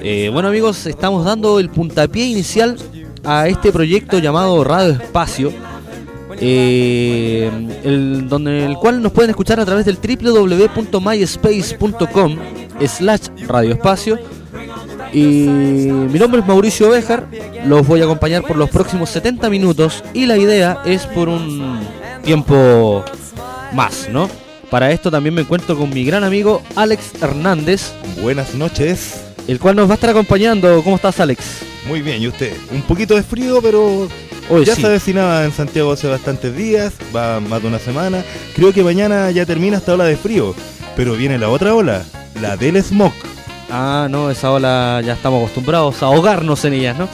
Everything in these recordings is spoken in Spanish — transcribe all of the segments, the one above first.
Eh, bueno amigos, estamos dando el puntapié inicial a este proyecto llamado Radio Espacio, eh, donde el cual nos pueden escuchar a través del www.myspace.com slash radioespacio. Y mi nombre es Mauricio Bejar, los voy a acompañar por los próximos 70 minutos y la idea es por un tiempo más, ¿no? Para esto también me encuentro con mi gran amigo Alex Hernández. Buenas noches. El cual nos va a estar acompañando. ¿Cómo estás, Alex? Muy bien, ¿y usted? Un poquito de frío, pero Hoy ya sí. se avecinaba en Santiago hace bastantes días, va más de una semana. Creo que mañana ya termina esta ola de frío, pero viene la otra ola, la del smog. Ah, no, esa ola ya estamos acostumbrados a ahogarnos en ellas, ¿no?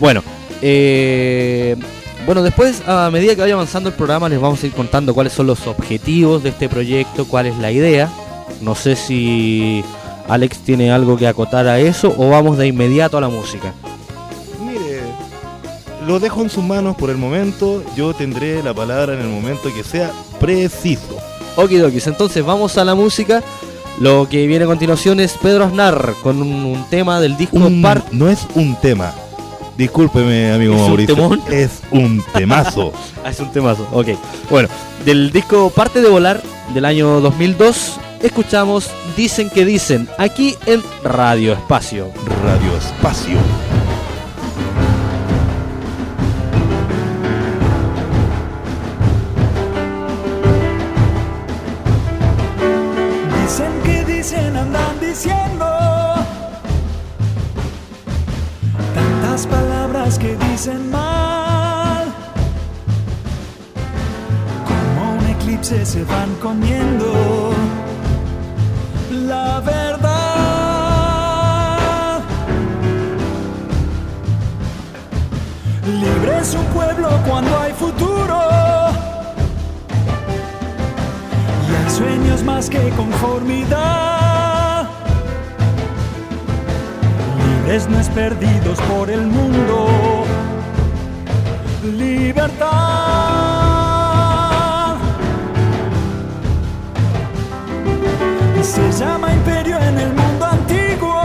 Bueno, eh, bueno, después, a medida que vaya avanzando el programa, les vamos a ir contando cuáles son los objetivos de este proyecto, cuál es la idea. No sé si Alex tiene algo que acotar a eso o vamos de inmediato a la música. Mire, lo dejo en sus manos por el momento. Yo tendré la palabra en el momento que sea preciso. Okidokis, entonces vamos a la música. Lo que viene a continuación es Pedro Aznar con un, un tema del disco un, Part. No es un tema, Discúlpeme, amigo ¿Es Mauricio. Un es un temazo. ah, es un temazo, ok. Bueno, del disco Parte de Volar del año 2002, escuchamos Dicen que Dicen, aquí en Radio Espacio. Radio Espacio. Eclipse se van comiendo la verdad. Libre es un pueblo cuando hay futuro. Y hay sueños más que conformidad. Libres no es perdidos por el mundo. Libertad. Se llama imperio en el mundo antiguo.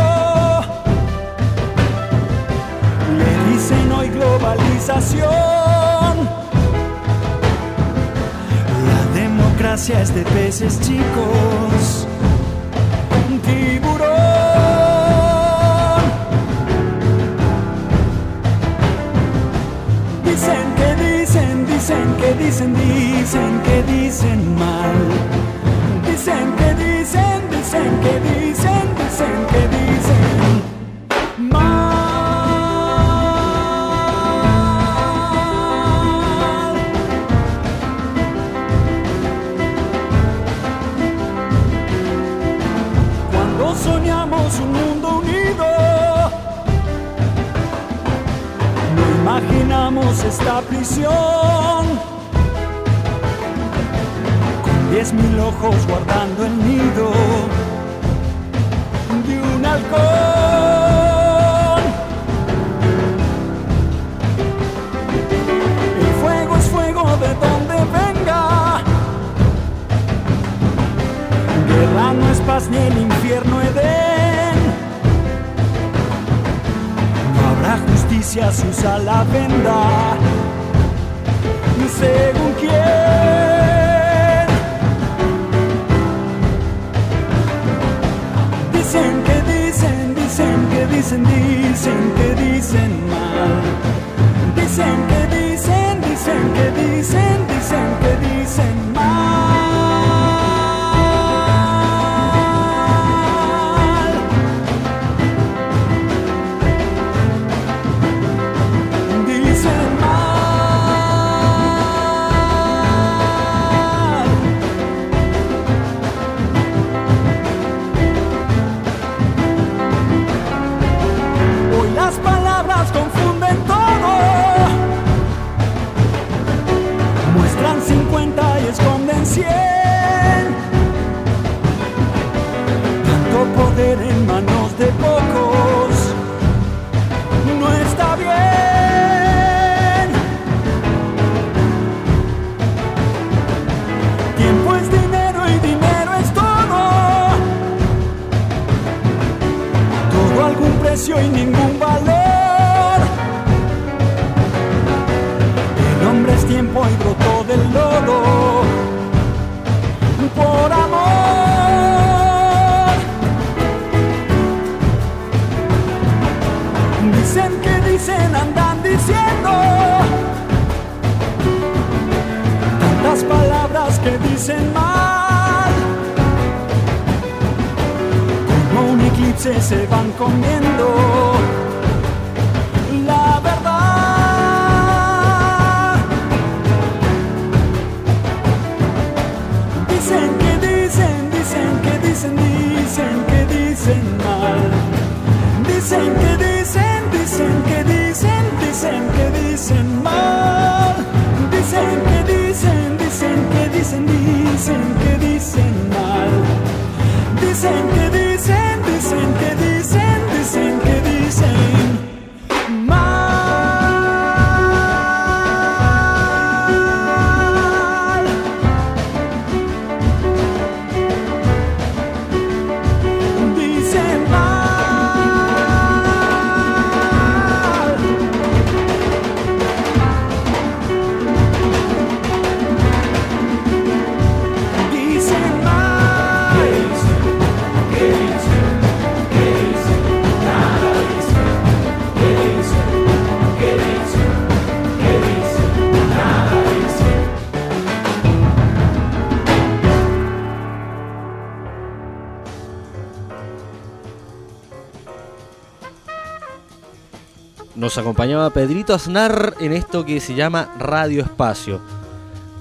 Le dicen hoy globalización. La democracia es de peces chicos. Tiburón. Dicen que dicen, dicen que dicen, dicen que dicen mal. Dicen que dicen, dicen que dicen, dicen que dicen mal. Cuando soñamos un mundo unido, imaginamos esta prisión. Con diez mil ojos guardando el nido halcón. El fuego es fuego de donde venga. Guerra no es paz ni el infierno Edén. No habrá justicia si usa la venda. Según quién. Que dicen, dicen que dicen mal. Dicen que dicen, dicen que dicen, dicen que dicen mal. Nos acompañaba Pedrito Aznar en esto que se llama Radio Espacio.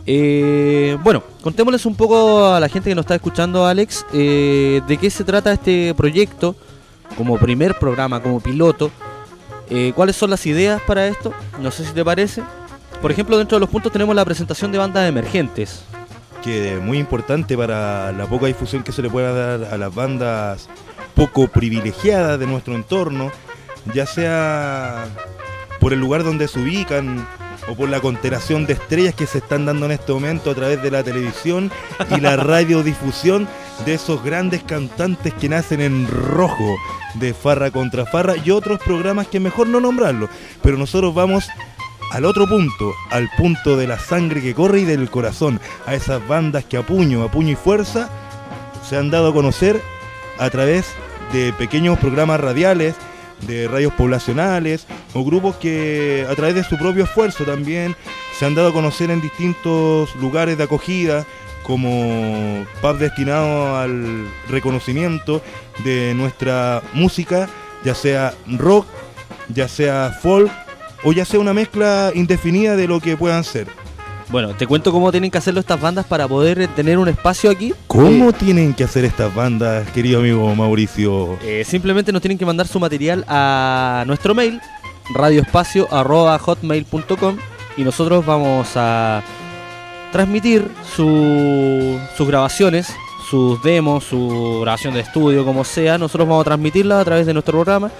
Eh, bueno, contémosles un poco a la gente que nos está escuchando, Alex, eh, de qué se trata este proyecto como primer programa, como piloto. Eh, ¿Cuáles son las ideas para esto? No sé si te parece. Por ejemplo, dentro de los puntos tenemos la presentación de bandas emergentes. Que es muy importante para la poca difusión que se le pueda dar a las bandas poco privilegiadas de nuestro entorno ya sea por el lugar donde se ubican o por la constelación de estrellas que se están dando en este momento a través de la televisión y la radiodifusión de esos grandes cantantes que nacen en rojo de Farra contra Farra y otros programas que mejor no nombrarlo. Pero nosotros vamos al otro punto, al punto de la sangre que corre y del corazón, a esas bandas que a puño, a puño y fuerza se han dado a conocer a través de pequeños programas radiales de radios poblacionales o grupos que a través de su propio esfuerzo también se han dado a conocer en distintos lugares de acogida como pub destinado al reconocimiento de nuestra música, ya sea rock, ya sea folk o ya sea una mezcla indefinida de lo que puedan ser. Bueno, te cuento cómo tienen que hacerlo estas bandas para poder tener un espacio aquí. ¿Cómo tienen que hacer estas bandas, querido amigo Mauricio? Eh, simplemente nos tienen que mandar su material a nuestro mail, radioespacio.hotmail.com y nosotros vamos a transmitir sus grabaciones, sus demos, su grabación de estudio, como sea. Nosotros vamos a transmitirla a través de nuestro programa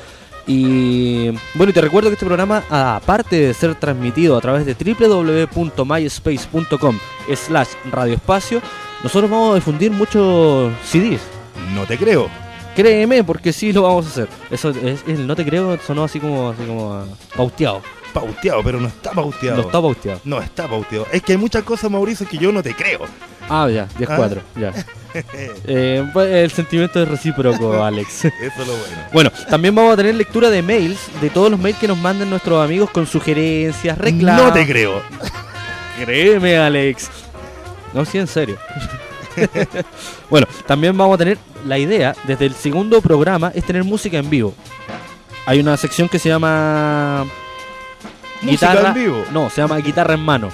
y bueno, y te recuerdo que este programa, aparte de ser transmitido a través de www.myspace.com slash radioespacio, nosotros vamos a difundir muchos CDs. No te creo. Créeme, porque sí lo vamos a hacer. Eso es, el no te creo sonó así como, así como pauteado. Pauteado, pero no está pauteado. No está pauteado. No está pauteado. Es que hay muchas cosas, Mauricio, que yo no te creo. Ah, ya, 10-4, ah. ya. Eh, pues, el sentimiento es recíproco, Alex. Eso es lo bueno. Bueno, también vamos a tener lectura de mails, de todos los mails que nos manden nuestros amigos con sugerencias, reclamos. No te creo. Créeme, Alex. No, sí, en serio. bueno, también vamos a tener la idea, desde el segundo programa, es tener música en vivo. Hay una sección que se llama... ¿Música guitarra, en vivo? No, se llama guitarra en mano.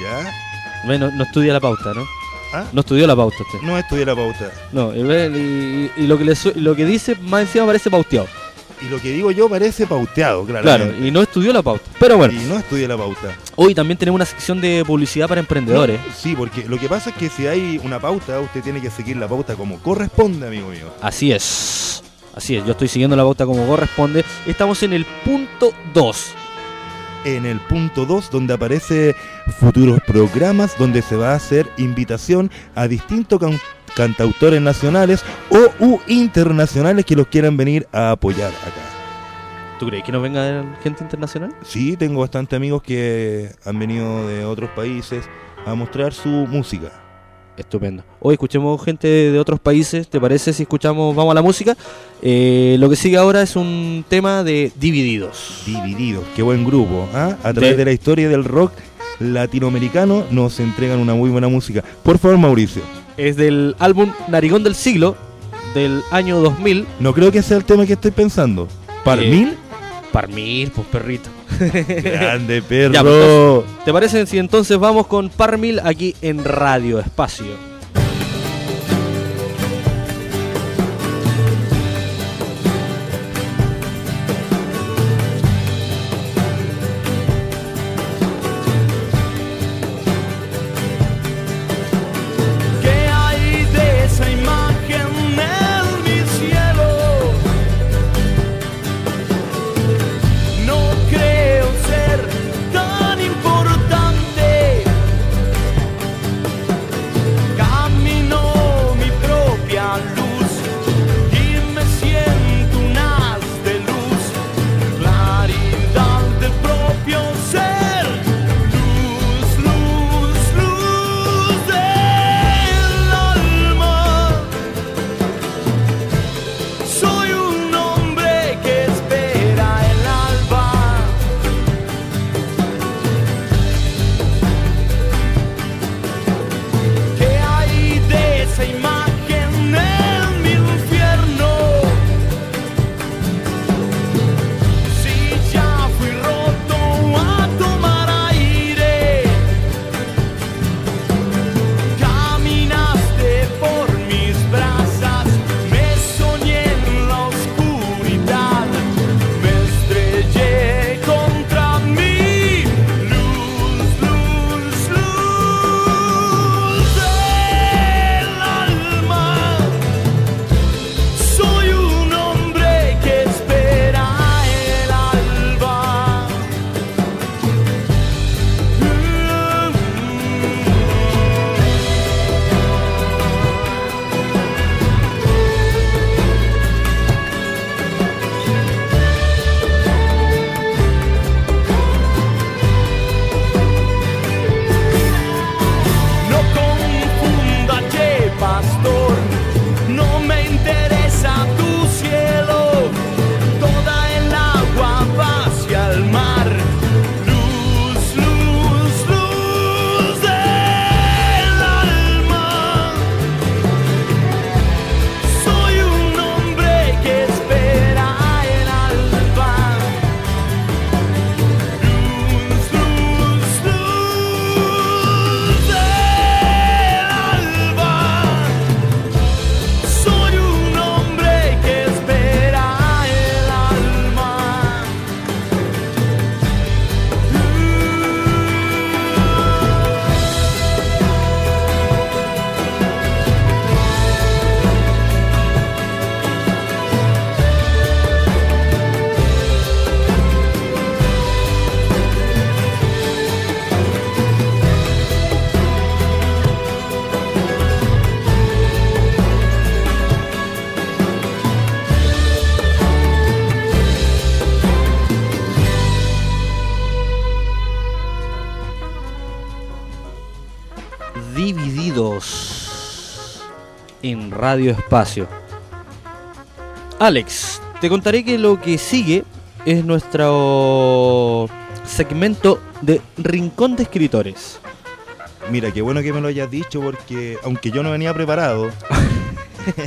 ¿Ya? Bueno, no estudia la pauta, ¿no? ¿Ah? No estudió la pauta usted. No estudié la pauta. No, y, lo, que lo que dice más encima parece pauteado. Y lo que digo yo parece pauteado, claro. Claro, y no estudió la pauta. Pero bueno. Y no estudié la pauta. Hoy también tenemos una sección de publicidad para emprendedores. sí, porque lo que pasa es que si hay una pauta, usted tiene que seguir la pauta como corresponde, amigo mío. Así es. Así es, yo estoy siguiendo la pauta como corresponde. Estamos en el punto 2 en el punto 2 donde aparece futuros programas donde se va a hacer invitación a distintos cantautores nacionales o u internacionales que los quieran venir a apoyar acá. ¿Tú crees que no venga gente internacional? Sí, tengo bastante amigos que han venido de otros países a mostrar su música. Estupendo. Hoy escuchemos gente de otros países. ¿Te parece si escuchamos, vamos a la música? Eh, lo que sigue ahora es un tema de Divididos. Divididos, qué buen grupo. ¿ah? A través de... la historia del rock latinoamericano nos entregan una muy buena música. Por favor, Mauricio. Es del álbum Narigón del Siglo, del año 2000. No creo que sea el tema que estoy pensando. ¿Parmil? Eh, Parmil, pues perrito. Grande perro. Pues, ¿Te parece si entonces vamos con Parmil aquí en Radio Espacio? Radio Espacio. Alex, te contaré que lo que sigue es nuestro segmento de Rincón de Escritores. Mira, qué bueno que me lo hayas dicho porque aunque yo no venía preparado,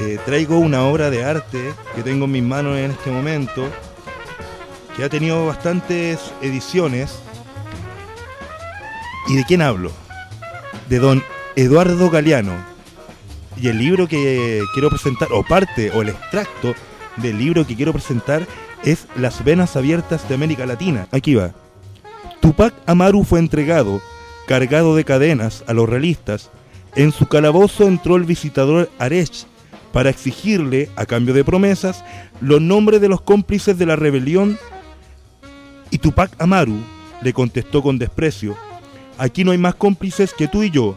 eh, traigo una obra de arte que tengo en mis manos en este momento, que ha tenido bastantes ediciones. ¿Y de quién hablo? De don Eduardo Galeano, y el libro que quiero presentar, o parte, o el extracto del libro que quiero presentar es Las venas abiertas de América Latina. Aquí va. Tupac Amaru fue entregado, cargado de cadenas, a los realistas. En su calabozo entró el visitador Arech para exigirle, a cambio de promesas, los nombres de los cómplices de la rebelión. Y Tupac Amaru le contestó con desprecio, aquí no hay más cómplices que tú y yo,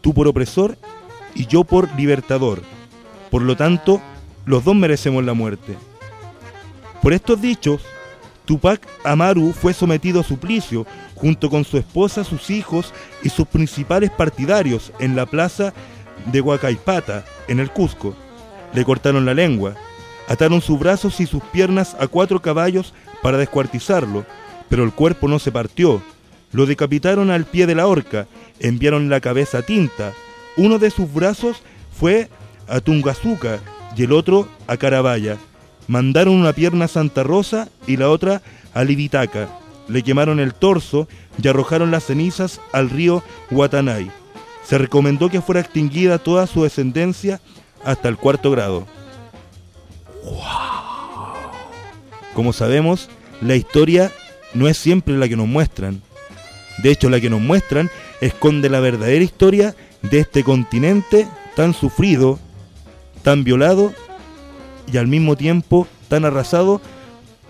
tú por opresor y yo por libertador. Por lo tanto, los dos merecemos la muerte. Por estos dichos, Tupac Amaru fue sometido a suplicio junto con su esposa, sus hijos y sus principales partidarios en la plaza de Huacaipata, en el Cusco. Le cortaron la lengua, ataron sus brazos y sus piernas a cuatro caballos para descuartizarlo, pero el cuerpo no se partió. Lo decapitaron al pie de la horca, enviaron la cabeza a tinta. Uno de sus brazos fue a Tungazuca y el otro a Carabaya. Mandaron una pierna a Santa Rosa y la otra a Libitaca. Le quemaron el torso y arrojaron las cenizas al río Guatanay. Se recomendó que fuera extinguida toda su descendencia hasta el cuarto grado. Como sabemos, la historia no es siempre la que nos muestran. De hecho, la que nos muestran esconde la verdadera historia de este continente tan sufrido, tan violado y al mismo tiempo tan arrasado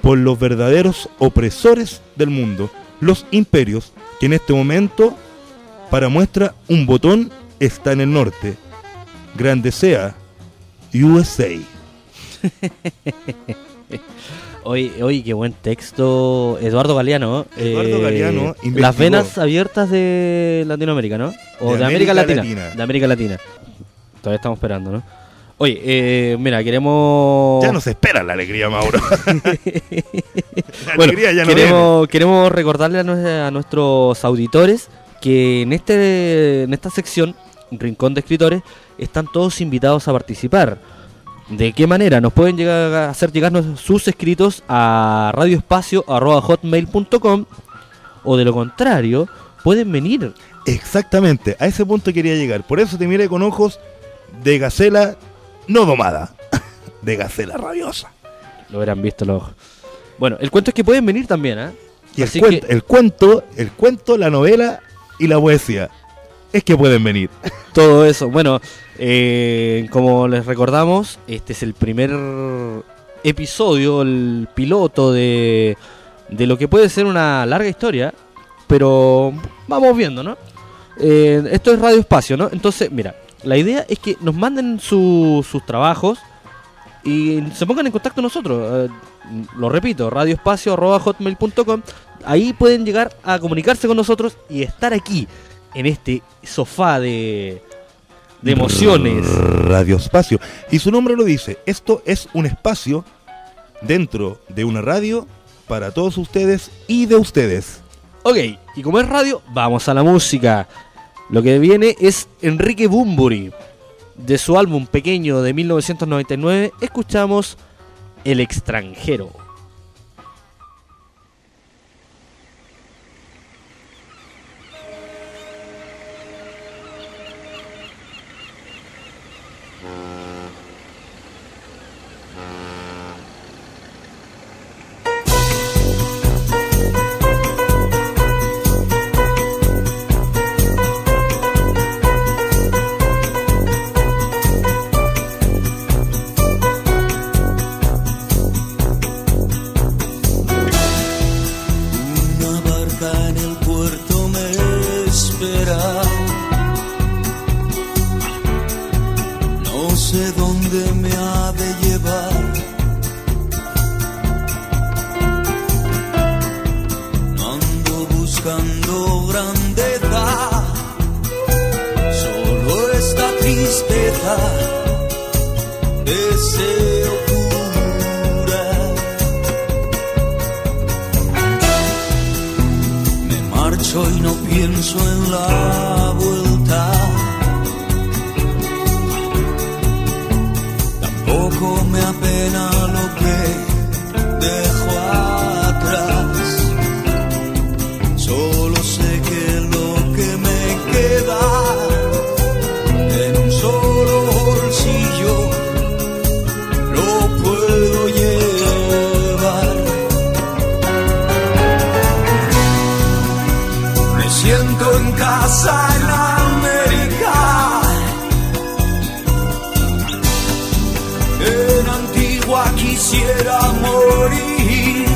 por los verdaderos opresores del mundo, los imperios, que en este momento, para muestra, un botón está en el norte. Grande sea USA. Hoy, hoy qué buen texto. Eduardo Galeano. Eduardo Galeano Las venas abiertas de Latinoamérica, ¿no? O de, América, Latina. De América Latina. Todavía estamos esperando, ¿no? Oye, eh, mira, queremos... Ya nos espera la alegría, Mauro. la alegría ya no queremos, queremos recordarle a, nuestros auditores que en, este, en esta sección, Rincón de Escritores, están todos invitados a participar. ¿De qué manera? Nos pueden llegar a hacer llegar sus escritos a radioespacio.hotmail.com o de lo contrario, pueden venir. Exactamente, a ese punto quería llegar. Por eso te miré con ojos de gacela no domada, de gacela rabiosa. Lo hubieran visto los ojos. Bueno, el cuento es que pueden venir también, ¿eh? Y el, cuento, el cuento, el cuento, la novela y la poesía. Es que pueden venir. Todo eso. Bueno, eh, como les recordamos, este es el primer episodio, el piloto de, de lo que puede ser una larga historia, pero vamos viendo, ¿no? Eh, esto es Radio Espacio, ¿no? Entonces, mira, la idea es que nos manden sus trabajos y se pongan en contacto con nosotros. Eh, lo repito, radioespacio.hotmail.com. Ahí pueden llegar a comunicarse con nosotros y estar aquí, en este sofá de, de emociones. Radio Espacio. Y su nombre lo dice, esto es un espacio dentro de una radio para todos ustedes y de ustedes. Ok, y como es radio, vamos a la música. Lo que viene es Enrique Bumburi. De su álbum pequeño de 1999, escuchamos El extranjero. pasa en América. En Antigua quisiera morir.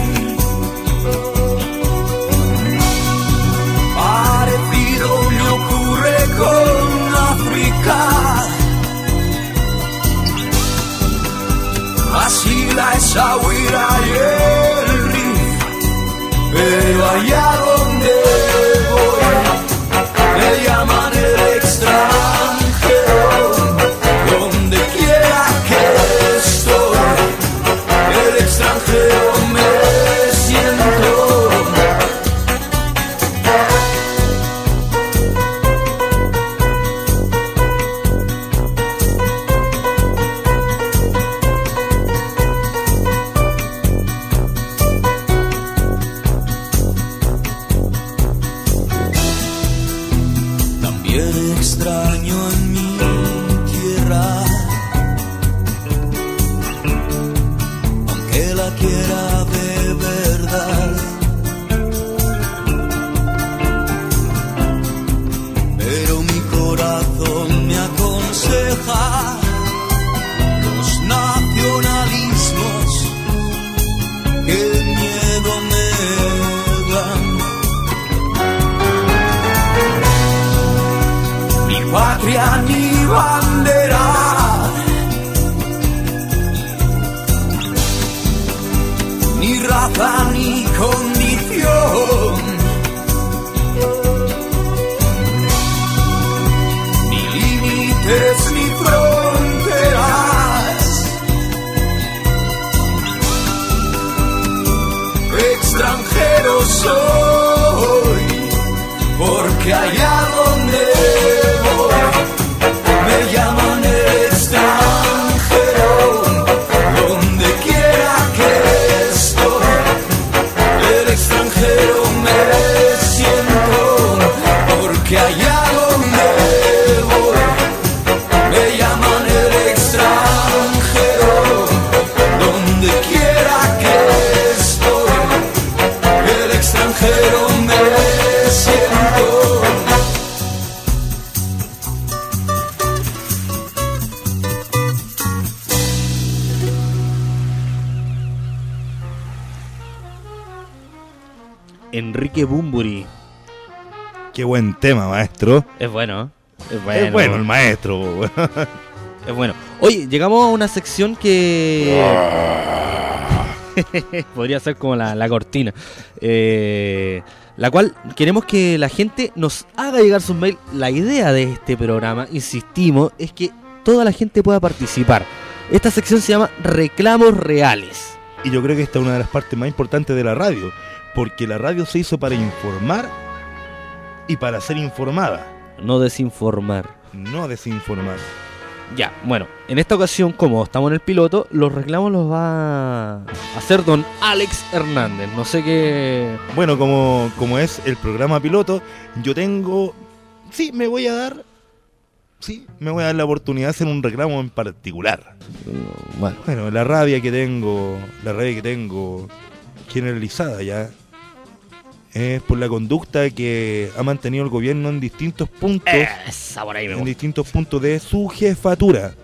Parecido me ocurre con África. Así la Esahuira y el Rif, pero allá esa huira buen tema, maestro. Es bueno. Es bueno, el maestro. es bueno. Oye, llegamos a una sección que... Podría ser como la, cortina. Eh, la cual queremos que la gente nos haga llegar sus mail. La idea de este programa, insistimos, es que toda la gente pueda participar. Esta sección se llama Reclamos Reales. Y yo creo que esta es una de las partes más importantes de la radio, porque la radio se hizo para informar y para ser informada. No desinformar. No desinformar. Ya, bueno, en esta ocasión, como estamos en el piloto, los reclamos los va a hacer don Alex Hernández. No sé qué. Bueno, como, como es el programa piloto, yo tengo. Sí, me voy a dar. Sí, me voy a dar la oportunidad de hacer un reclamo en particular. Bueno, bueno la rabia que tengo, la rabia que tengo generalizada ya es por la conducta que ha mantenido el gobierno en distintos puntos en distintos puntos de su jefatura.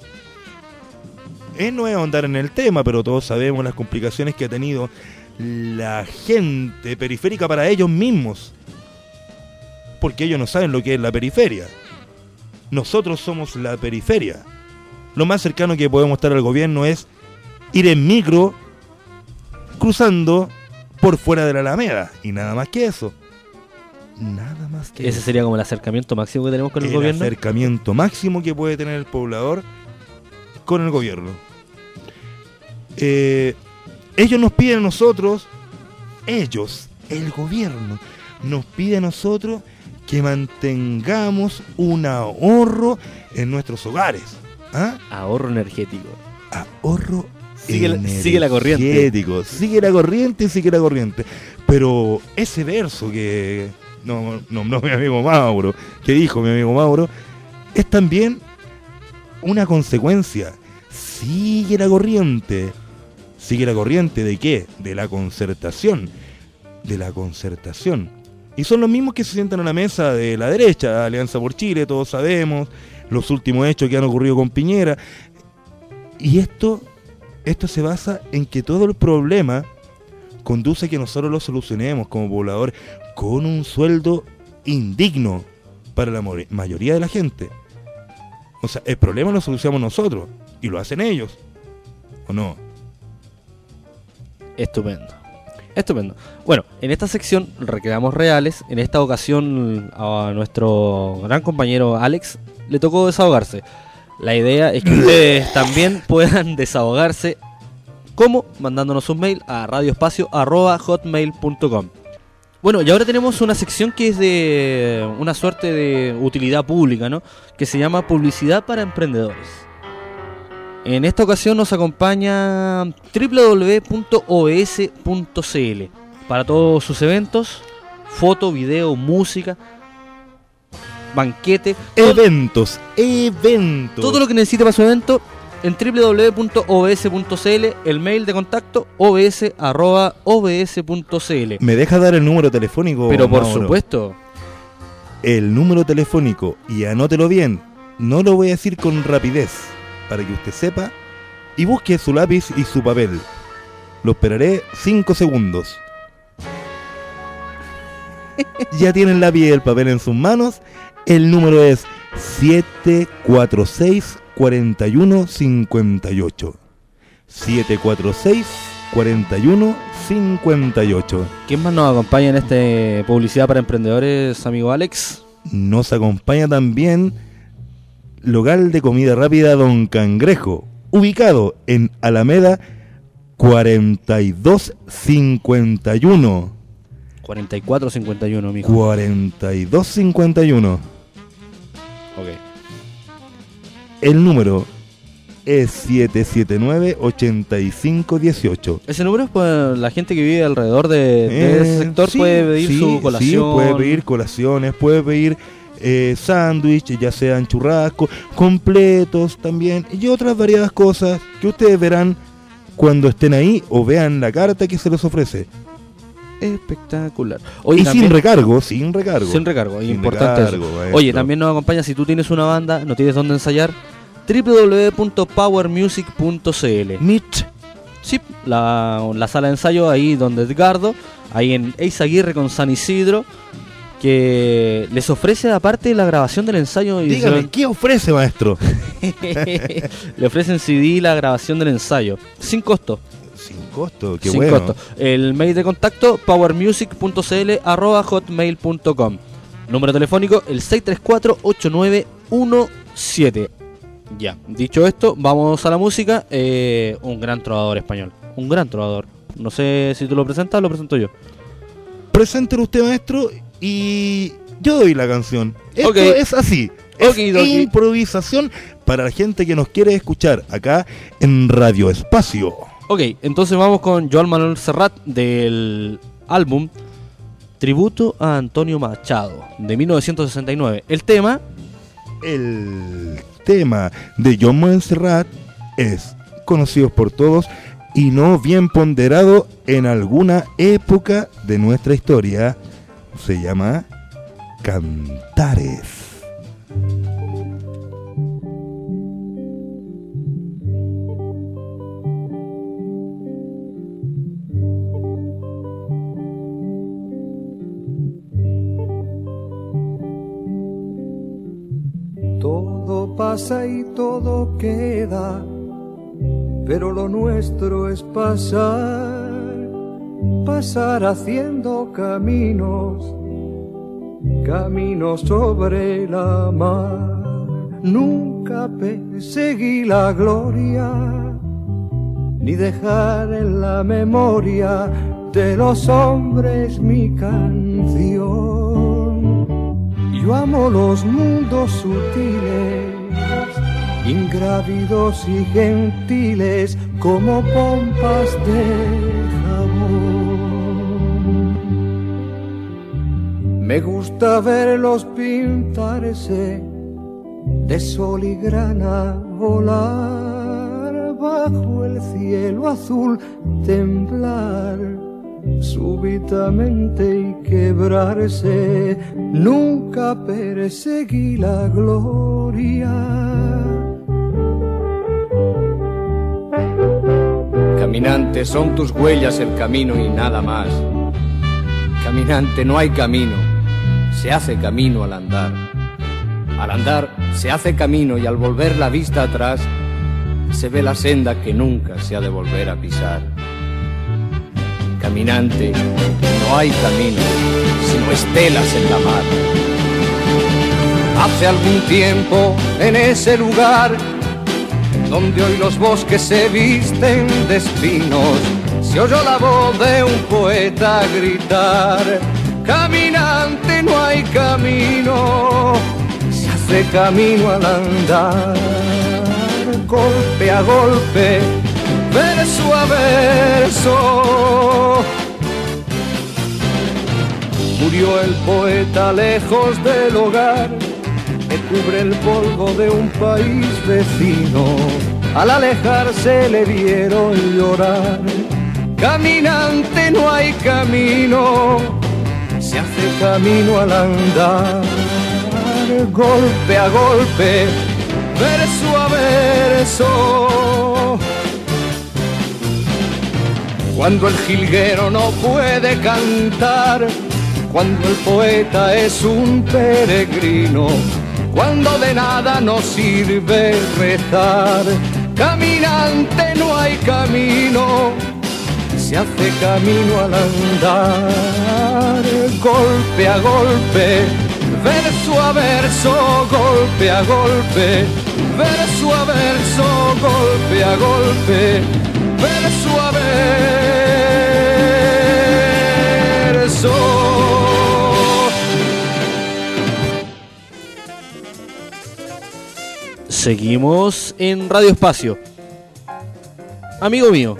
Es no es ahondar en el tema pero todos sabemos las complicaciones que ha tenido la gente periférica para ellos mismos porque ellos no saben lo que es la periferia. Nosotros somos la periferia. Lo más cercano que podemos estar al gobierno es ir en micro cruzando por fuera de la Alameda. Y nada más que eso. Nada más que Ese sería como el acercamiento máximo que tenemos con el, el gobierno. El acercamiento máximo que puede tener el poblador con el gobierno. Eh, ellos nos piden a nosotros, ellos, el gobierno, nos pide a nosotros que mantengamos un ahorro en nuestros hogares. ¿Ah? Ahorro energético. Ahorro Sigue la, corriente. Sigue la corriente, sigue la corriente. Pero ese verso que no, no, no mi amigo Mauro, que dijo mi amigo Mauro, es también una consecuencia. Sigue la corriente. Sigue la corriente de qué? De la concertación. De la concertación. Y son los mismos que se sientan a la mesa de la derecha, Alianza por Chile, todos sabemos, los últimos hechos que han ocurrido con Piñera. Y esto esto se basa en que todo el problema conduce a que nosotros lo solucionemos como pobladores con un sueldo indigno para la mayoría de la gente. O sea, el problema lo solucionamos nosotros y lo hacen ellos. ¿O no? Estupendo. Estupendo. Bueno, en esta sección recreamos reales. En esta ocasión a nuestro gran compañero Alex le tocó desahogarse. La idea es que ustedes también puedan desahogarse. ¿Cómo? Mandándonos un mail a radioespacio.hotmail.com Bueno, y ahora tenemos una sección que es de una suerte de utilidad pública, ¿no? Que se llama Publicidad para Emprendedores. En esta ocasión nos acompaña www.os.cl para todos sus eventos, foto, video, música, banquete, eventos, eventos. Todo lo que necesite para su evento en www.obs.cl, el mail de contacto obs@obs.cl. ¿Me deja dar el número telefónico? Pero por supuesto. El número telefónico y anótelo bien. No lo voy a decir con rapidez para que usted sepa y busque su lápiz y su papel. Lo esperaré 5 segundos. ya tienen lápiz y el papel en sus manos. El número es 746 4158. 746 4158. ¿Quién más nos acompaña en esta publicidad para emprendedores, amigo Alex? Nos acompaña también local de comida rápida Don Cangrejo, ubicado en Alameda 4251. 4451, mijo. 4251. Ok. El número es 779-8518. Ese número es para la gente que vive alrededor de, ese eh, sector, puede pedir su colación. Sí, puede pedir colaciones, puede pedir eh, sándwich, ya sean churrascos, completos también, y otras variadas cosas que ustedes verán cuando estén ahí o vean la carta que se les ofrece. Espectacular. y sin recargo, sin recargo. Sin recargo, importante Oye, también nos acompaña si tú tienes una banda, no tienes dónde ensayar, www.powermusic.cl. Meet. Sí, la, la, sala de ensayo ahí donde Edgardo, ahí en Eizaguirre con San Isidro, que les ofrece aparte la grabación del ensayo. Y Dígame, ¿qué ofrece, maestro? Le ofrecen CD la grabación del ensayo, sin costo. Sin costo, qué sin Costo. El mail de contacto, powermusic.cl arroba hotmail.com. Número telefónico, el 634-8917. Ya, dicho esto, vamos a la música. Eh, un gran trovador español. Un gran trovador. No sé si tú lo presentas o lo presento yo. Preséntelo usted, maestro, y yo doy la canción. Esto es así. Es improvisación para la gente que nos quiere escuchar acá en Radio Espacio. Ok, entonces vamos con Joan Manuel Serrat del álbum Tributo a Antonio Machado de 1969. El tema. El tema de Joan Manuel Serrat es conocido por todos y no bien ponderado en alguna época de nuestra historia se llama Cantares. Todo queda, pero lo nuestro es pasar pasar haciendo caminos, caminos sobre la mar. Nunca perseguí la gloria, ni dejar en la memoria de los hombres mi canción. Yo amo los mundos sutiles, ingrávidos y gentiles como pompas de Me gusta verlos pintarse de sol y grana volar bajo el cielo azul, temblar súbitamente y quebrarse. Nunca perseguí la gloria. Caminante, son tus huellas el camino y nada más. Caminante, no hay camino se hace camino al andar. Al andar se hace camino y al volver la vista atrás se ve la senda que nunca se ha de volver a pisar. Caminante, no hay camino, sino estelas en la mar. Hace algún tiempo en ese lugar donde hoy los bosques se visten de espinos, se oyó la voz de un poeta gritar, caminante no hay camino, se hace camino al andar, golpe a golpe, verso a verso. Murió el poeta lejos del hogar que cubre el polvo de un país vecino. Al alejarse le vieron llorar. Caminante no hay camino, se hace camino al andar. Golpe a golpe, verso a verso. Cuando el jilguero no puede cantar, cuando el poeta es un peregrino, cuando de nada nos sirve rezar. Caminante no hay camino, se hace camino al andar, golpe a golpe, verso a verso, golpe a golpe, verso a verso, golpe a golpe, verso a verso. Seguimos en Radio Espacio. Amigo mío.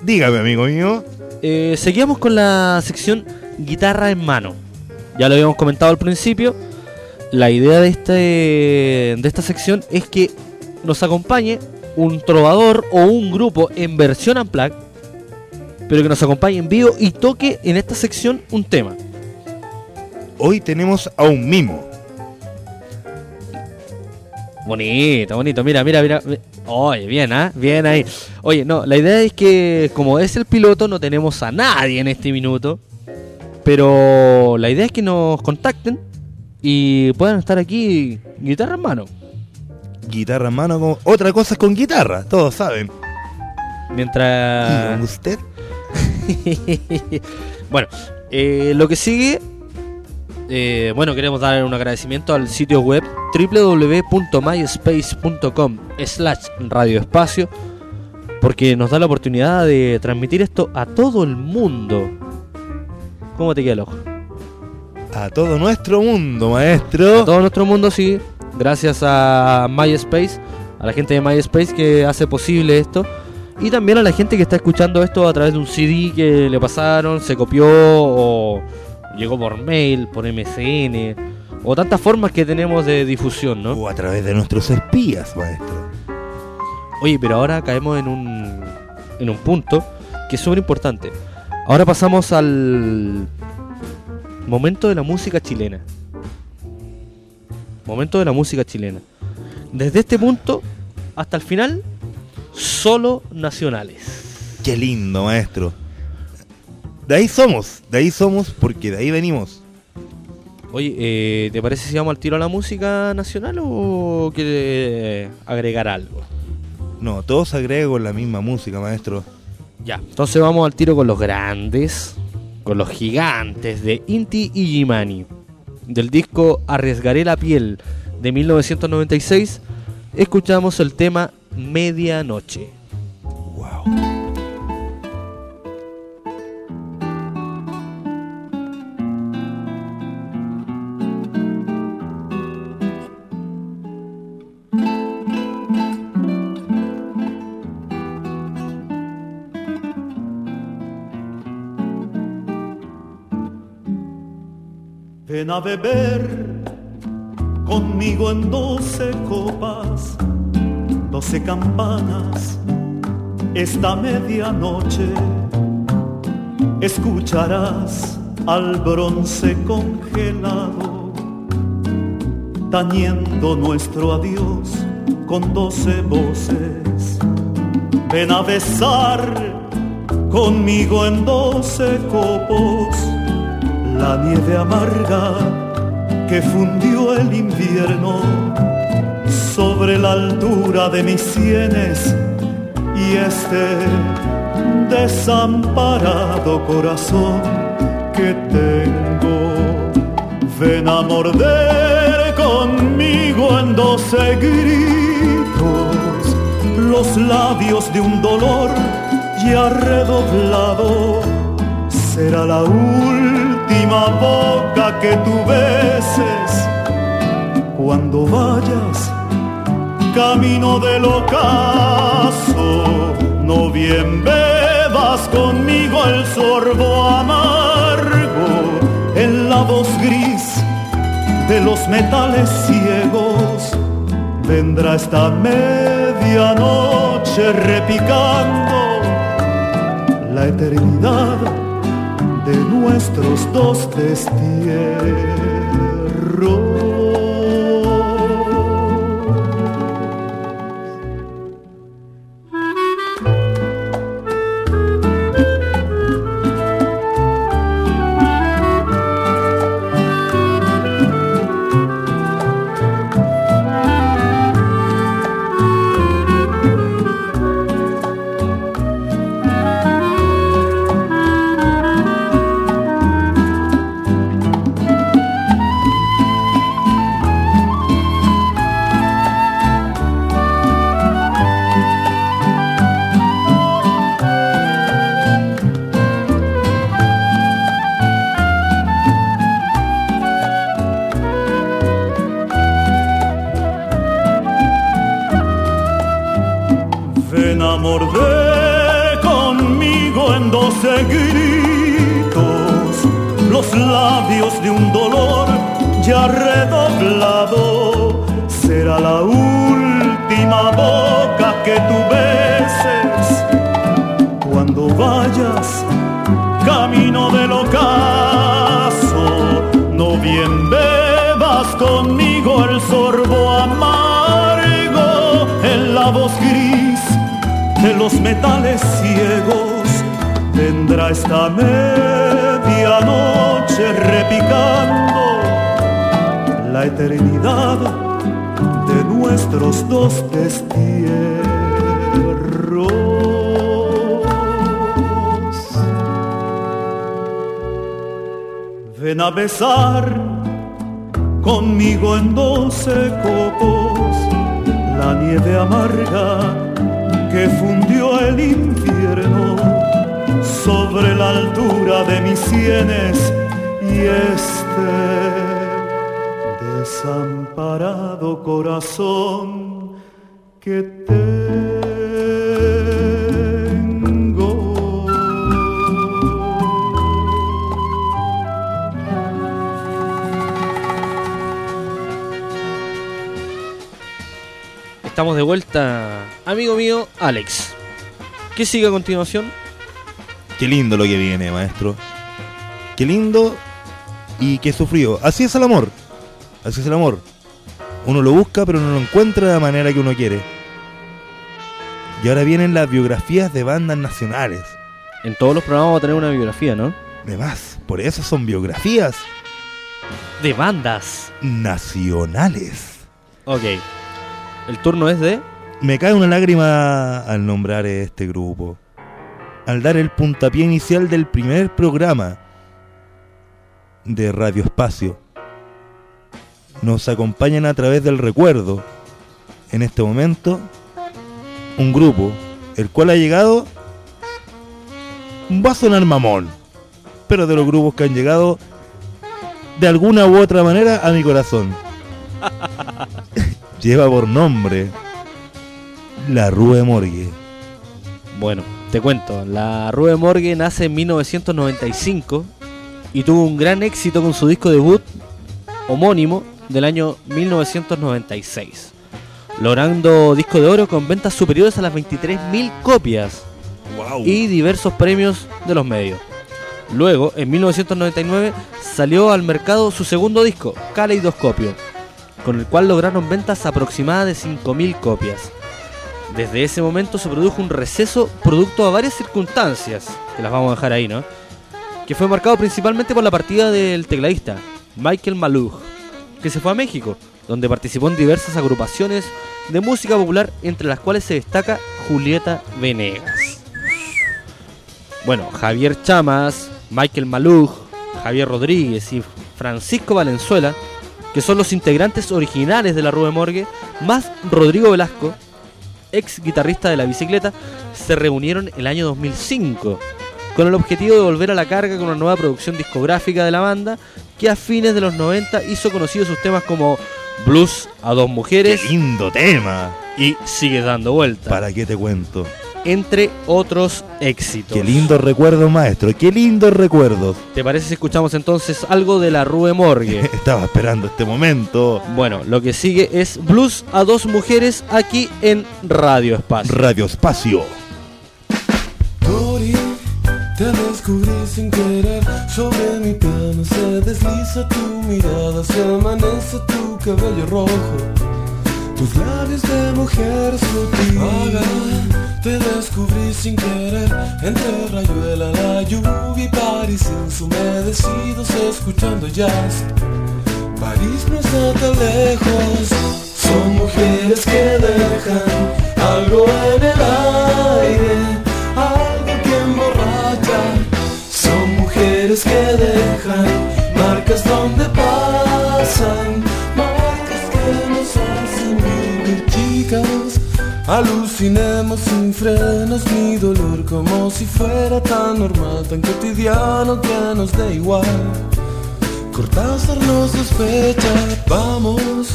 Dígame, amigo mío. Eh, seguimos con la sección guitarra en mano. Ya lo habíamos comentado al principio. La idea de, este, de esta sección es que nos acompañe un trovador o un grupo en versión unplugged, pero que nos acompañe en vivo y toque en esta sección un tema. Hoy tenemos a un mimo. Bonito, bonito. Mira, mira, mira. Oye, bien, ¿ah? Bien ahí. Oye, no, la idea es que como es el piloto no tenemos a nadie en este minuto. Pero la idea es que nos contacten y puedan estar aquí guitarra en mano. Guitarra en mano, como otra cosa es con guitarra, todos saben. Mientras... ¿Y usted? bueno, eh, lo que sigue eh, bueno, queremos dar un agradecimiento al sitio web www.myspace.com slash radioespacio porque nos da la oportunidad de transmitir esto a todo el mundo. ¿Cómo te queda el ojo? A todo nuestro mundo, maestro. A todo nuestro mundo, sí. Gracias a MySpace, a la gente de MySpace que hace posible esto. Y también a la gente que está escuchando esto a través de un CD que le pasaron, se copió o llegó por mail, por MCN, o tantas formas que tenemos de difusión, ¿no? O a través de nuestros espías, maestro. Oye, pero ahora caemos en un, en un punto que es súper importante. Ahora pasamos al momento de la música chilena. Momento de la música chilena. Desde este punto hasta el final, solo nacionales. Qué lindo, maestro de ahí somos, de ahí somos porque de ahí venimos. Oye, eh, ¿te parece si vamos al tiro a la música nacional o quiere agregar algo? No, todos agrego la misma música, maestro. Ya, entonces vamos al tiro con los grandes, con los gigantes de Inti y Jimani. Del disco Arriesgaré la piel de 1996, escuchamos el tema Medianoche. Ven a beber conmigo en doce copas, doce campanas, esta medianoche escucharás al bronce congelado, tañendo nuestro adiós con doce voces. Ven a besar conmigo en doce copos la nieve amarga que fundió el invierno sobre la altura de mis sienes y este desamparado corazón que tengo. Ven a morder conmigo en doce gritos los labios de un dolor ya redoblado. Será la última boca que tú beses cuando vayas camino del ocaso. No bien bebas conmigo el sorbo amargo en la voz gris de los metales ciegos. Vendrá esta medianoche repicando la eternidad nuestros dos destierros. también bebas conmigo el sorbo amargo en la voz gris de los metales ciegos. Tendrá esta medianoche repicando la eternidad de nuestros dos destierros. Besar conmigo en doce copos. La nieve amarga que fundió el infierno sobre la altura de mis sienes y este desamparado corazón que te Estamos de vuelta, amigo mío, Alex. ¿Qué sigue a continuación? Qué lindo lo que viene, maestro. Qué lindo y qué sufrido. Así es el amor. Así es el amor. Uno lo busca, pero no lo encuentra de la manera que uno quiere. Y ahora vienen las biografías de bandas nacionales. En todos los programas vamos a tener una biografía, ¿no? De más, por eso son biografías. De bandas. Nacionales. Ok. El turno es de... Me cae una lágrima al nombrar este grupo. Al dar el puntapié inicial del primer programa de Radio Espacio. Nos acompañan a través del recuerdo. En este momento, un grupo, el cual ha llegado... Va a sonar mamón. Pero de los grupos que han llegado de alguna u otra manera a mi corazón. lleva por nombre la Rue Morgue. Bueno, te cuento, la Rue Morgue nace en 1995 y tuvo un gran éxito con su disco debut homónimo del año 1996, logrando disco de oro con ventas superiores a las 23.000 copias y diversos premios de los medios. Luego, en 1999, salió al mercado su segundo disco, Caleidoscopio, con el cual lograron ventas aproximadas de 5.000 copias. Desde ese momento se produjo un receso producto a varias circunstancias, que las vamos a dejar ahí, ¿no? Que fue marcado principalmente por la partida del tecladista, Michael Malug, que se fue a México, donde participó en diversas agrupaciones de música popular, entre las cuales se destaca Julieta Venegas. Bueno, Javier Chamas, Michael Malug, Javier Rodríguez y Francisco Valenzuela, que son los integrantes originales de la Rue Morgue, más Rodrigo Velasco, ex guitarrista de la bicicleta, se reunieron el año 2005 con el objetivo de volver a la carga con una nueva producción discográfica de la banda que a fines de los 90 hizo conocidos sus temas como Blues a dos mujeres. ¡Qué lindo tema! Y Sigue dando vuelta. ¿Para qué te cuento? Entre otros éxitos. Qué lindo recuerdo, maestro. Qué lindos recuerdos. ¿Te parece si escuchamos entonces algo de la Rue Morgue? Estaba esperando este momento. Bueno, lo que sigue es Blues a dos mujeres aquí en Radio Espacio. Radio Espacio. Te descubrí sin querer, sobre mi piano se desliza tu mirada, se amanece tu cabello rojo, tus labios de mujer sutil. Te descubrí sin querer, entre rayuela, la lluvia y París ensumedecidos escuchando jazz. París no está tan lejos, son mujeres que dejan algo en el aire que dejan marcas donde pasan, Alucinemos sin frenos mi dolor como si fuera tan normal, tan cotidiano que nos da igual. Cortázar nos sospecha, vamos,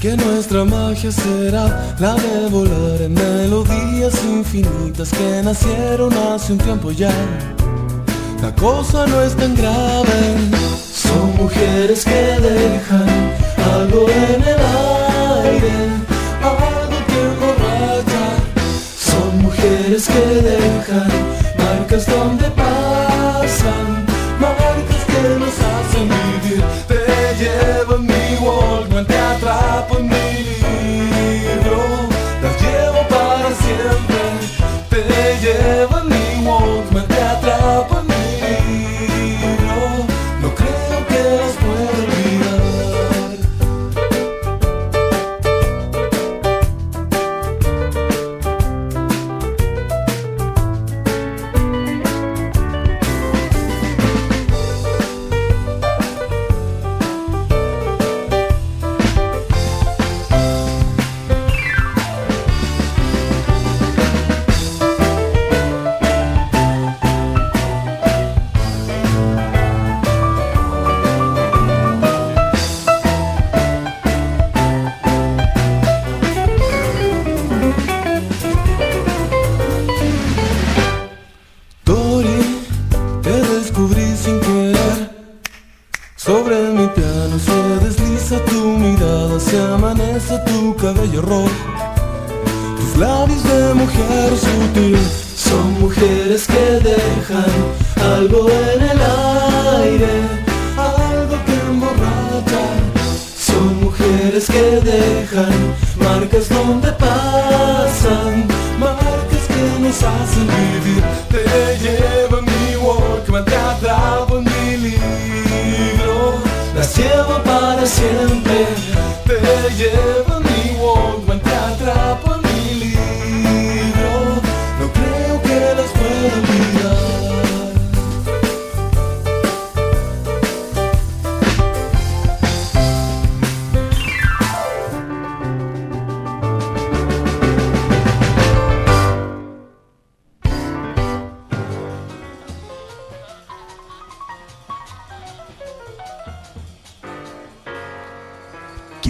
que nuestra magia será la de volar en melodías infinitas que nacieron hace un tiempo ya. La cosa no es tan grave. Son mujeres que dejan algo en el aire, Mujeres que dejan marcas donde pasan, marcas que nos hacen vivir. Te llevo en mi Walkman, te atrapo en mi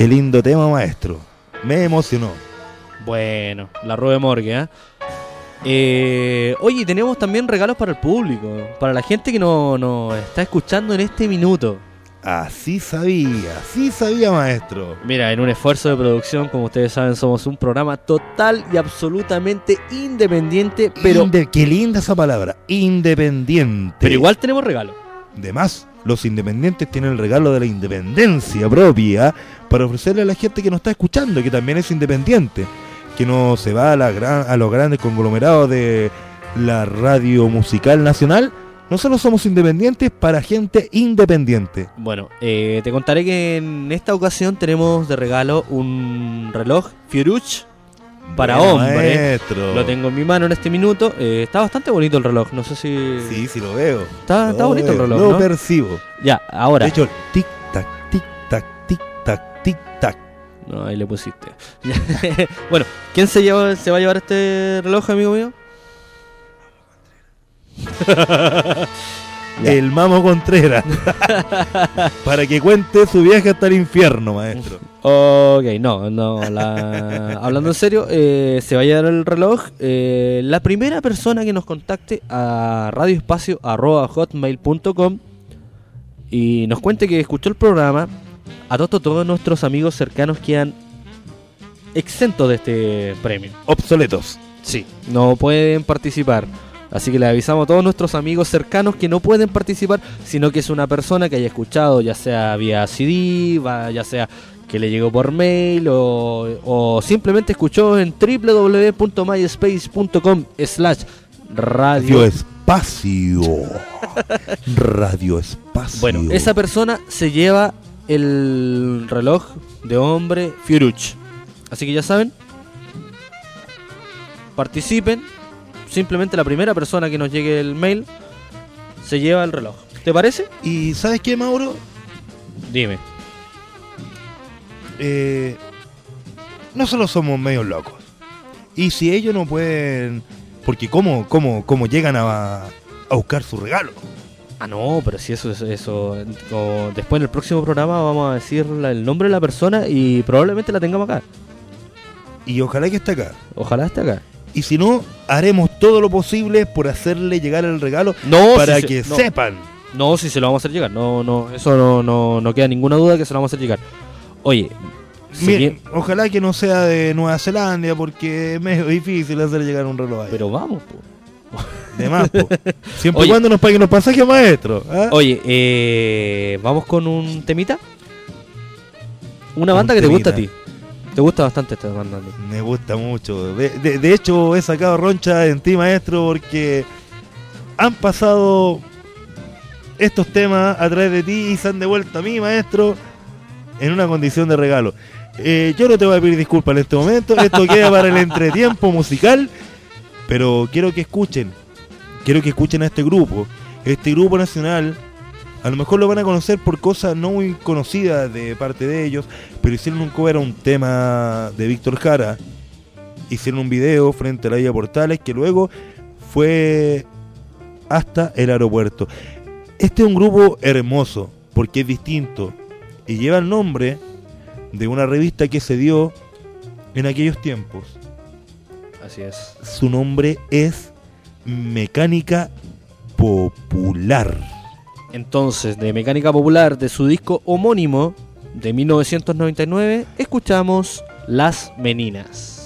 lindo tema, maestro. Me emocionó. Bueno, la Rue Morgue, ¿eh? ¿eh? oye, tenemos también regalos para el público, para la gente que nos no está escuchando en este minuto. Así sabía, así sabía, maestro. Mira, en un esfuerzo de producción, como ustedes saben, somos un programa total y absolutamente independiente, pero... qué linda esa palabra, independiente. Pero igual tenemos regalo. De más, los independientes tienen el regalo de la independencia propia para ofrecerle a la gente que nos está escuchando, que también es independiente, que no se va a, la gran, a los grandes conglomerados de la radio musical nacional. Nosotros somos independientes para gente independiente. Bueno, eh, te contaré que en esta ocasión tenemos de regalo un reloj Fioruch para hombre. Lo tengo en mi mano en este minuto. Eh, está bastante bonito el reloj. No sé si. Sí, sí lo veo. Está, bonito el reloj. Lo percibo. Ya, ahora. De hecho, tic tac, tic tac, tic tac, tic tac. No, ahí le pusiste. bueno, ¿quién se, lleva, se va a llevar este reloj, amigo mío? el Mamo Contreras. Para que cuente su viaje hasta el infierno, maestro. Ok, no, no. Hablando en serio, eh, se va a llevar el reloj. Eh, la primera persona que nos contacte a radioespacio.hotmail.com y nos cuente que escuchó el programa, a todos, todos nuestros amigos cercanos quedan exentos de este premio. Obsoletos. Sí, no pueden participar. Así que le avisamos a todos nuestros amigos cercanos que no pueden participar, sino que es una persona que haya escuchado, ya sea vía CD, ya sea que le llegó por mail o, simplemente escuchó en www.myspace.com slash radio. Espacio. Radio espacio. Bueno esa persona se lleva el reloj de hombre Fioruch así que ya saben participen simplemente la primera persona que nos llegue el mail se lleva el reloj. ¿Te parece? Y ¿sabes qué, Mauro? Dime. Eh, no solo somos medios locos. Y si ellos no pueden... Porque ¿cómo, cómo, cómo llegan a, a buscar su regalo? Ah, no, pero si eso es eso. después en el próximo programa vamos a decir el nombre de la persona y probablemente la tengamos acá. Y ojalá que esté acá. Ojalá esté acá. Y si no, haremos todo lo posible por hacerle llegar el regalo para que sepan. No, si se lo vamos a hacer llegar. No, no, eso no, no, no queda ninguna duda que se lo vamos a hacer llegar. Oye, ojalá que no sea de Nueva Zelanda porque es medio difícil hacer llegar un reloj ahí. Pero vamos, De más, Siempre y cuando nos paguen los pasajes, maestro. ¿ah? Oye, eh, vamos con un temita. Una banda que te gusta a ti. ¿Te gusta bastante esta banda? Me gusta mucho. De, hecho, he sacado roncha en ti, maestro, porque han pasado estos temas a través de ti y se han devuelto a mí, maestro, en una condición de regalo. Eh, yo no te voy a pedir disculpas en este momento. Esto queda para el entretiempo musical. Pero quiero que escuchen. Quiero que escuchen a este grupo. Este grupo nacional a lo mejor lo van a conocer por cosas no muy conocidas de parte de ellos, pero hicieron un cover a un tema de Víctor Jara. Hicieron un video frente a la Villa Portales que luego fue hasta el aeropuerto. Este es un grupo hermoso porque es distinto y lleva el nombre de una revista que se dio en aquellos tiempos. Así es. Su nombre es Mecánica Popular. Entonces, de Mecánica Popular, de su disco homónimo de 1999, escuchamos Las Meninas.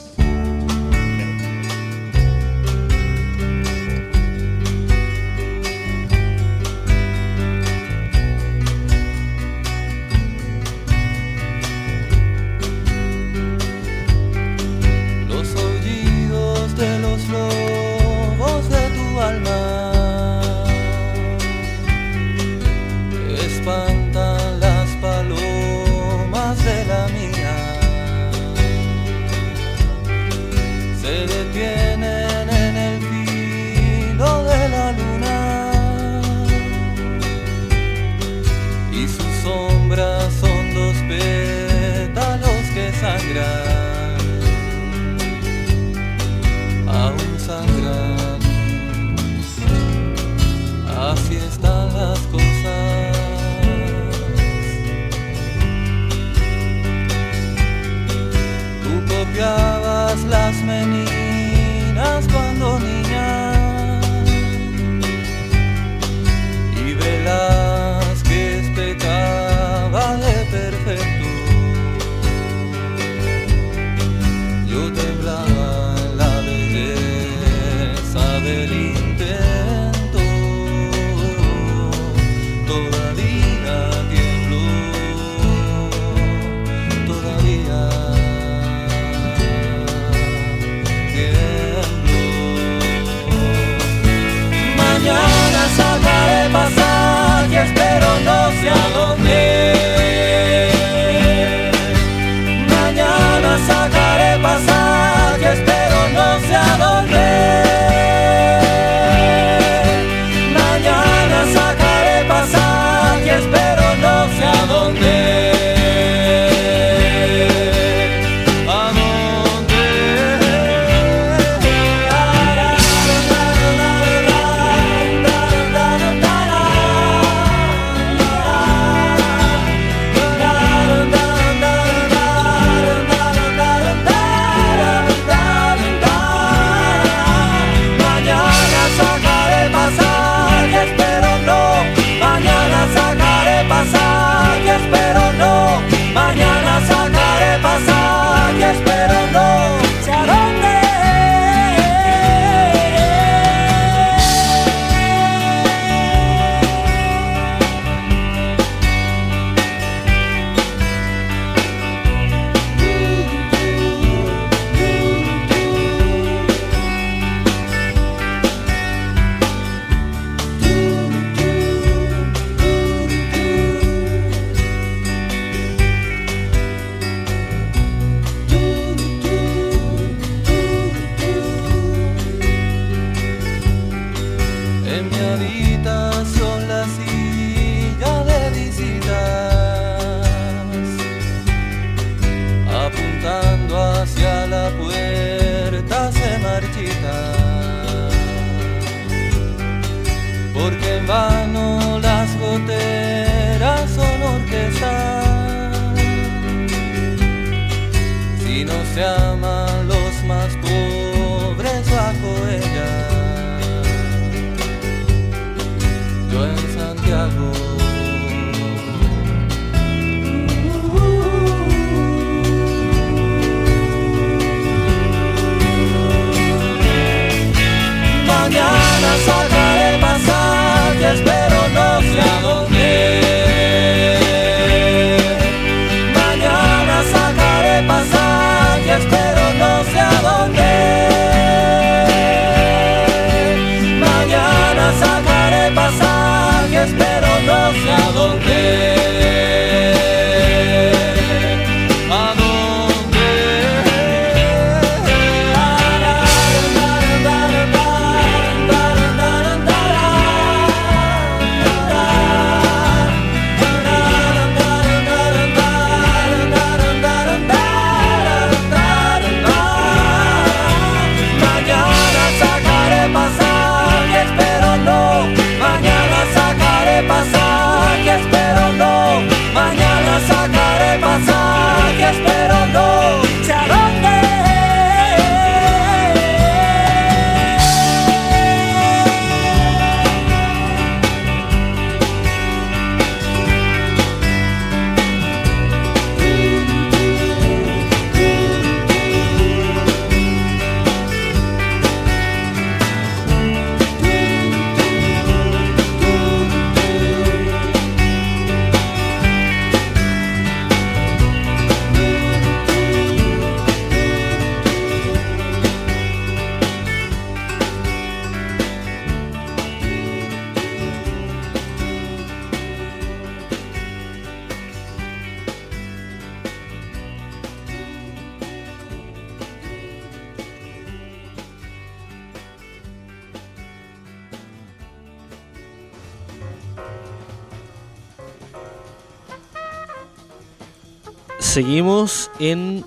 Seguimos en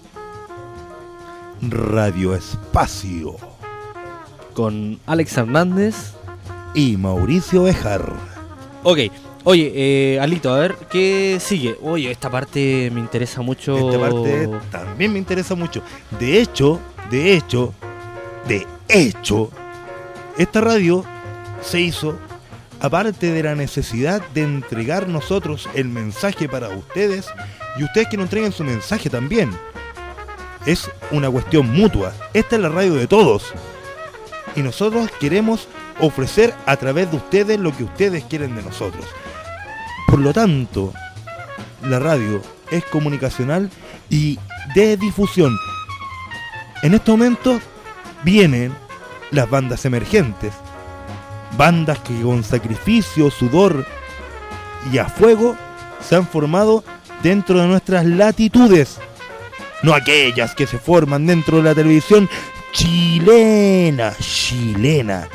Radio Espacio con Alex Hernández y Mauricio Bejar. Ok, oye, eh, Alito, a ver, ¿qué sigue? Oye, esta parte me interesa mucho. Esta parte también me interesa mucho. De hecho, de hecho, de hecho, esta radio se hizo aparte de la necesidad de entregar nosotros el mensaje para ustedes y ustedes que nos entreguen su mensaje también. Es una cuestión mutua. Esta es la radio de todos. Y nosotros queremos ofrecer a través de ustedes lo que ustedes quieren de nosotros. Por lo tanto, la radio es comunicacional y de difusión. En este momento vienen las bandas emergentes. Bandas que con sacrificio, sudor y a fuego se han formado dentro de nuestras latitudes. No aquellas que se forman dentro de la televisión chilena, chilena.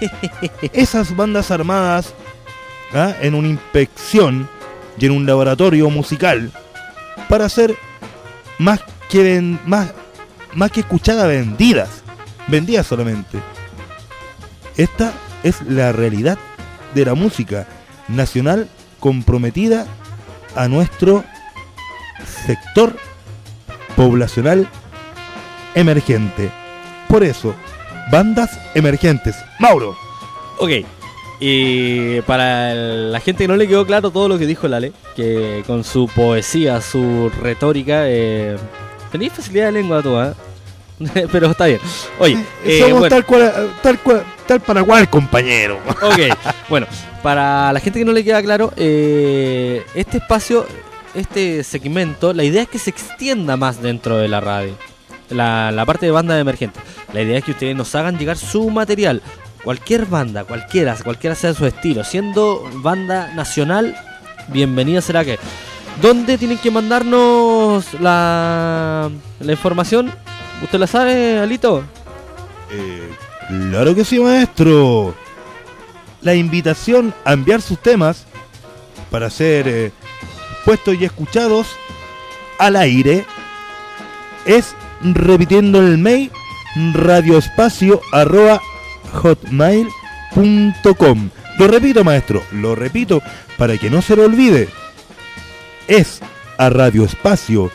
Esas bandas armadas ¿ah? en una inspección y en un laboratorio musical para ser más que, más, más que escuchadas vendidas. Vendidas solamente. Esta es la realidad de la música nacional comprometida a nuestro sector poblacional emergente. Por eso, bandas emergentes. Mauro. Ok. Y para la gente que no le quedó claro todo lo que dijo Lale, que con su poesía, su retórica, eh, tenéis facilidad de lengua toda, ¿eh? pero está bien. Oye, eh, somos tal, cual, tal, cual, tal para cual, compañero. Ok, bueno, para la gente que no le queda claro, eh, este espacio, este segmento, la idea es que se extienda más dentro de la radio. La, la parte de banda emergente. La idea es que ustedes nos hagan llegar su material. Cualquier banda, cualquiera, cualquiera sea su estilo. Siendo banda nacional, bienvenida será que. ¿Dónde tienen que mandarnos la, la información? ¿Usted la sabe, Alito? Eh, claro que sí, maestro. La invitación a enviar sus temas para ser eh, puestos y escuchados al aire es repitiendo el mail radioespacio arroba hotmail.com. Lo repito, maestro, lo repito para que no se lo olvide. Es a radioespacio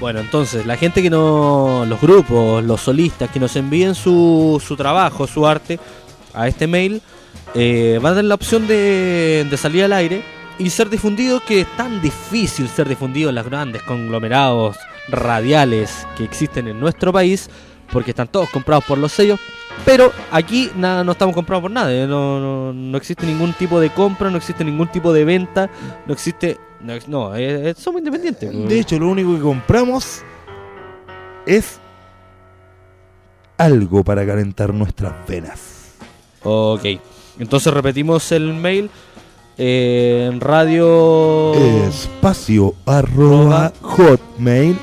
Bueno, entonces, la gente que no. Los grupos, los solistas que nos envíen su, su trabajo, su arte a este mail, eh, van a tener la opción de, de salir al aire y ser difundido, que es tan difícil ser difundido en los grandes conglomerados radiales que existen en nuestro país, porque están todos comprados por los sellos. Pero aquí nada, no estamos comprados por nada, ¿eh? no, no, no, existe ningún tipo de compra, no existe ningún tipo de venta, no existe... No, no eh, somos independientes. De hecho, lo único que compramos es algo para calentar nuestras venas. Ok, entonces repetimos el mail en radio espacio arroba hotmail.com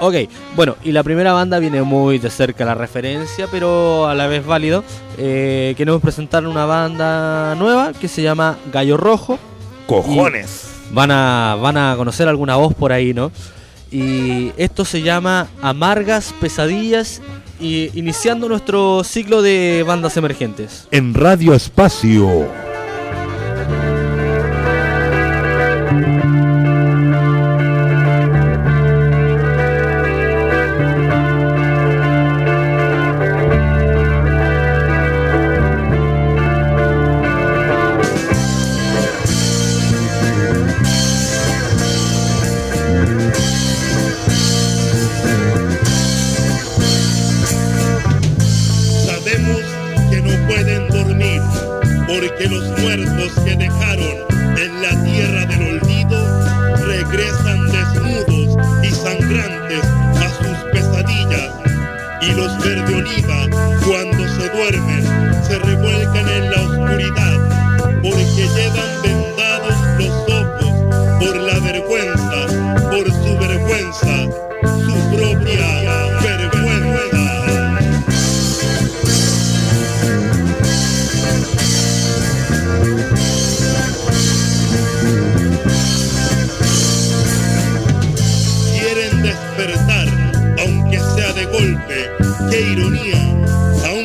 Ok, bueno, y la primera banda viene muy de cerca la referencia, pero a la vez válido. Eh, queremos presentar una banda nueva que se llama Gallo Rojo. ¡Cojones! Van a, van a conocer alguna voz por ahí, ¿no? Y esto se llama Amargas Pesadillas y iniciando nuestro ciclo de bandas emergentes. En Radio Espacio. Qué ironía, Aún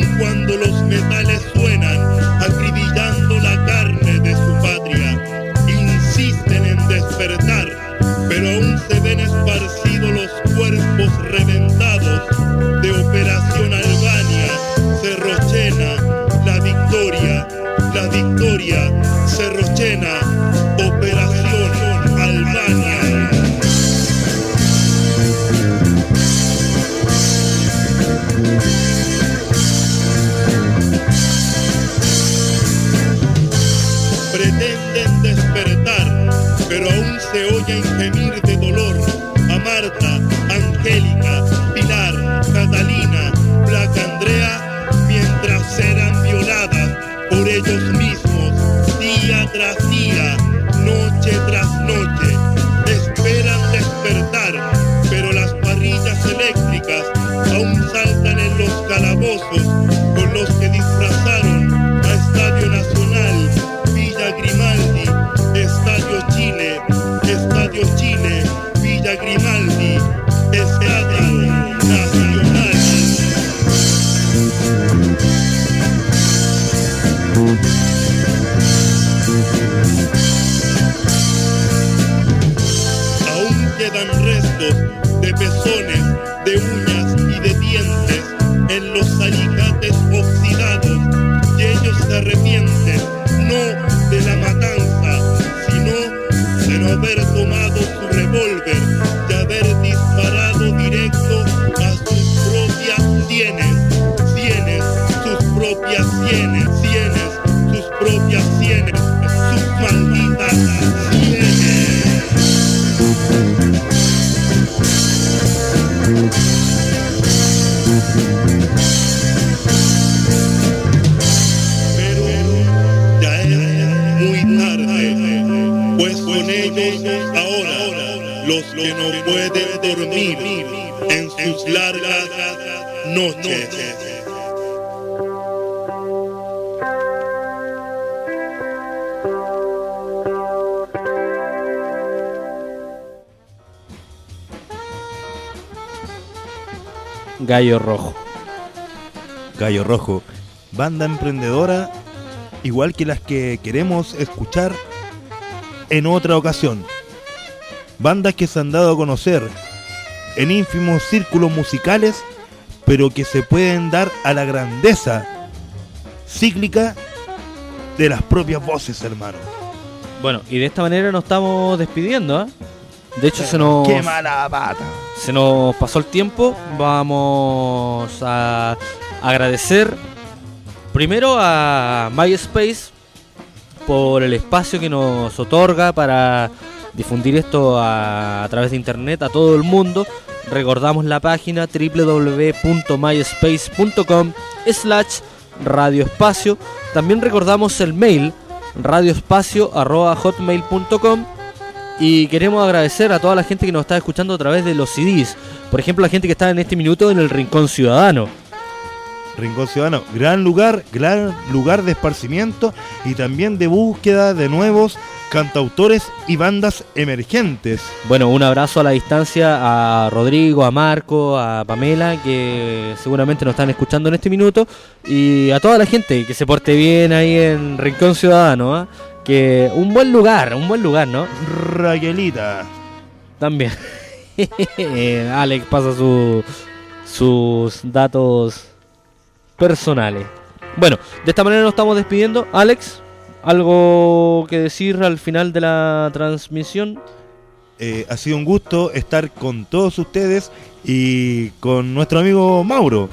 pueden dormir en sus largas noches. Gallo Rojo. Gallo Rojo, banda emprendedora, igual que las que queremos escuchar en otra ocasión. Bandas que se han dado a conocer en ínfimos círculos musicales, pero que se pueden dar a la grandeza cíclica de las propias voces, hermano. Bueno, y de esta manera nos estamos despidiendo, ¿ah? De hecho, se nos, ¡Qué mala pata! se nos pasó el tiempo. Vamos a agradecer primero a MySpace por el espacio que nos otorga para difundir esto a, través de internet a todo el mundo. Recordamos la página www.myspace.com slash radioespacio. También recordamos el mail radioespacio.hotmail.com y queremos agradecer a toda la gente que nos está escuchando a través de los CDs. Por ejemplo, la gente que está en este minuto en el Rincón Ciudadano. Rincón Ciudadano, gran lugar, gran lugar de esparcimiento y también de búsqueda de nuevos cantautores y bandas emergentes. Bueno, un abrazo a la distancia a Rodrigo, a Marco, a Pamela, que seguramente nos están escuchando en este minuto, y a toda la gente que se porte bien ahí en Rincón Ciudadano. ¿ah? Que un buen lugar, un buen lugar, ¿no? Raquelita. También. Alex pasa su, sus datos personales. Bueno, de esta manera nos estamos despidiendo. Alex, ¿algo que decir al final de la transmisión? Eh, ha sido un gusto estar con todos ustedes y con nuestro amigo Mauro,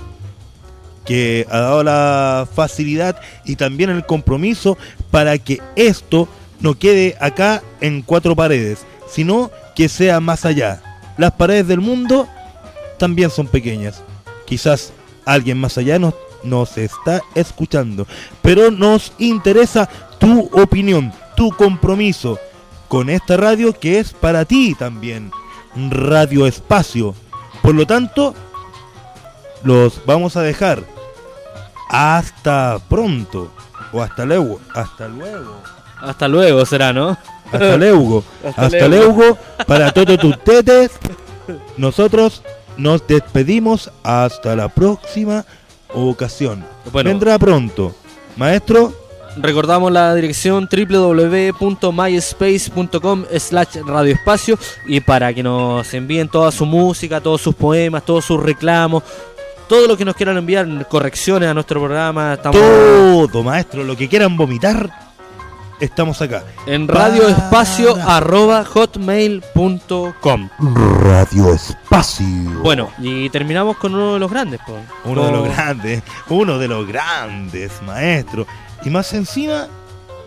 que ha dado la facilidad y también el compromiso para que esto no quede acá en cuatro paredes, sino que sea más allá. Las paredes del mundo también son pequeñas. Quizás alguien más allá nos, nos está escuchando, pero nos interesa tu opinión, tu compromiso con esta radio que es para ti también, Radio Espacio. Por lo tanto, los vamos a dejar hasta pronto o hasta luego, hasta luego. Hasta luego será, ¿no? Hasta luego. Hasta Hasta, luego. Para todos ustedes. Nosotros nos despedimos hasta la próxima ocasión. Vendrá pronto. Maestro. Recordamos la dirección www.myspace.com slash radioespacio y para que nos envíen toda su música, todos sus poemas, todos sus reclamos, todo lo que nos quieran enviar, correcciones a nuestro programa. Todo, maestro, lo que quieran vomitar, estamos acá. En radioespacio.hotmail.com Radio Espacio. Bueno, y terminamos con uno de los grandes. Uno de los grandes, uno de los grandes, maestro. Y más encima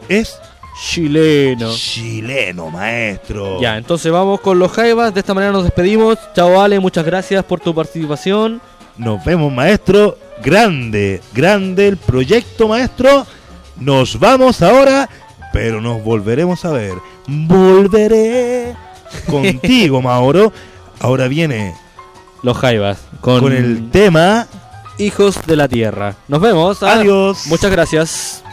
es chileno. Chileno, maestro. Ya, entonces vamos con los Jaivas. De esta manera nos despedimos. Chao, Ale. Muchas gracias por tu participación. Nos vemos, maestro. Grande, grande el proyecto, maestro. Nos vamos ahora, pero nos volveremos a ver. Volveré contigo, Mauro. Ahora viene los Jaivas con, el tema Hijos de la Tierra. Nos vemos. Ah, Adiós. Muchas gracias.